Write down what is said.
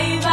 bye.